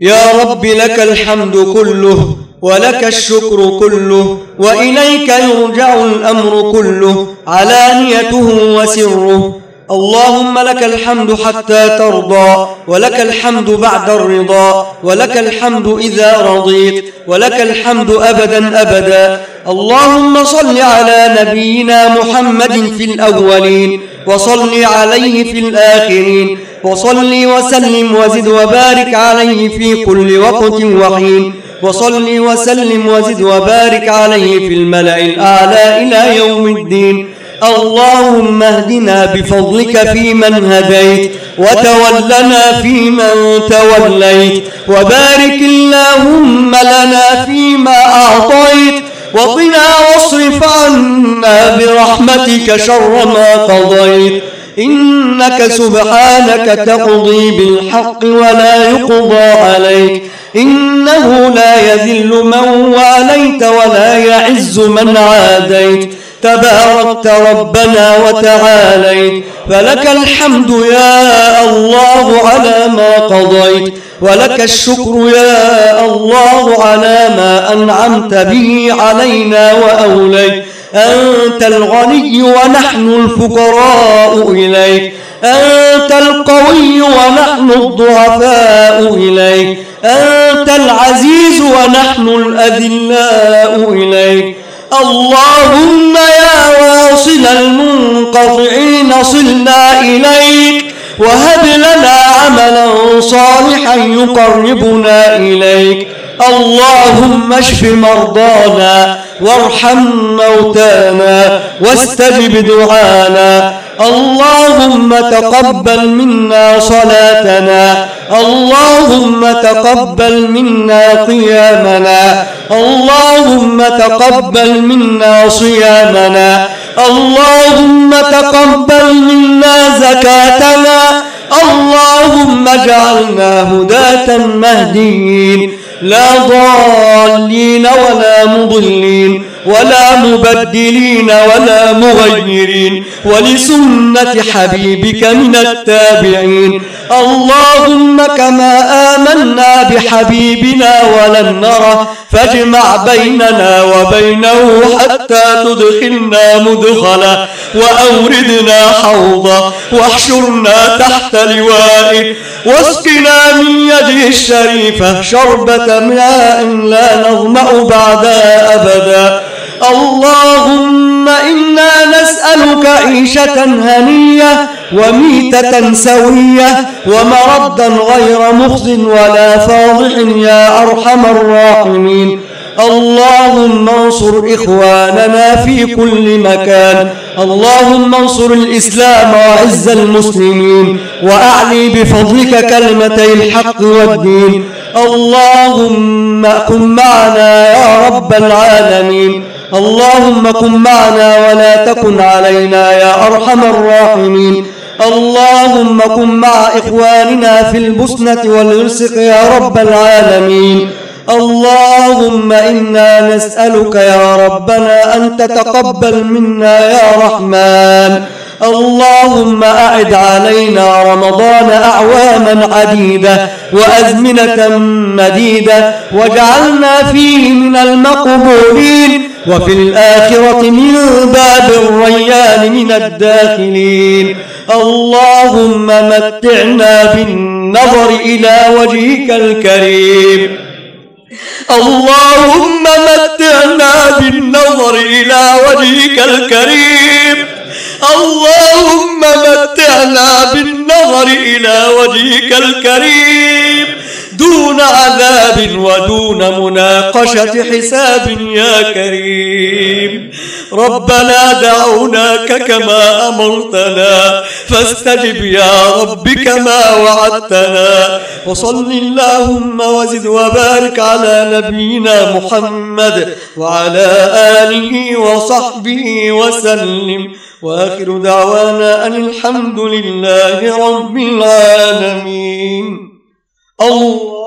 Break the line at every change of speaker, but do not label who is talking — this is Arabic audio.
يا رب لك الحمد كله ولك الشكر كله وإليك يرجع الأمر كله علانيته وسره اللهم لك الحمد حتى ترضى ولك الحمد بعد الرضا ولك الحمد إذا رضيت ولك الحمد أبدا أبدا. اللهم صل على نبينا محمد في الأولين وصل عليه في الآخرين وصل وسلم وزد وبارك عليه في كل وقت وحين. وصل وسلم وزد وبارك عليه في الملأ الأعلى إلى يوم الدين. اللهم اهدنا بفضلك فيمن هديت وتولنا فيمن توليت وبارك اللهم لنا فيما أعطيت وقنا واصرف عنا برحمتك شر ما قضيت. إنك سبحانك تقضي بالحق ولا يقضى عليك. إنه لا يذل من واليت ولا يعز من عاديت. تباركت ربنا وتعاليت فلك الحمد يا الله على ما قضيت ولك الشكر يا الله على ما أنعمت به علينا وأوليت. أنت الغني ونحن الفقراء إليك. أنت القوي ونحن الضعفاء إليك. أنت العزيز ونحن الأذلاء إليك. اللهم يا واصل المنقطعين صلنا إليك وهب لنا عملا صالحا يقربنا إليك اللهم اشف مرضانا وارحم موتانا واستجب دعانا اللهم تقبل منا صلاتنا اللهم تقبل منا قيامنا. اللهم تقبل منا صيامنا. اللهم تقبل منا زكاتنا. اللهم اجعلنا هداة مهديين. لا ضالين ولا مضلين. ولا مبدلين ولا مغيرين ولسنة حبيبك من التابعين. اللهم كما آمنا بحبيبنا ولن نره فاجمع بيننا وبينه حتى تدخلنا مدخلا وأوردنا حوضا واحشرنا تحت لوائه واسقنا من يده الشريفة شربة ماء لا نظمأ بعدها أبدا. اللهم إنا نسألك عيشة هنية وميتة سوية ومردا غير مخز ولا فاضح يا أرحم الراحمين. اللهم انصر إخواننا في كل مكان. اللهم انصر الإسلام وعز المسلمين. وأعلي بفضلك كلمتي الحق والدين. اللهم كن معنا يا رب العالمين. اللهم كن معنا ولا تكن علينا يا أرحم الراحمين. اللهم كن مع إخواننا في البسنة والرسق يا رب العالمين. اللهم إنا نسألك يا ربنا أن تتقبل منا يا رحمن. اللهم أعد علينا رمضان أعواما عديدة وأزمنة مديدة واجعلنا فيه من المقبولين وفي الآخرة من باب الريان من الداخلين. اللهم متعنا بالنظر إلى وجهك الكريم. اللهم متعنا بالنظر إلى وجهك الكريم. اللهم متعنا بالنظر إلى وجهك الكريم دون عذاب ودون مناقشة حساب يا كريم. ربنا دعوناك كما أمرتنا فاستجب يا رب كما وعدتنا وصل اللهم وزد وبارك على نبينا محمد وعلى آله وصحبه وسلم. وآخر دعوانا أن الحمد لله رب العالمين. الله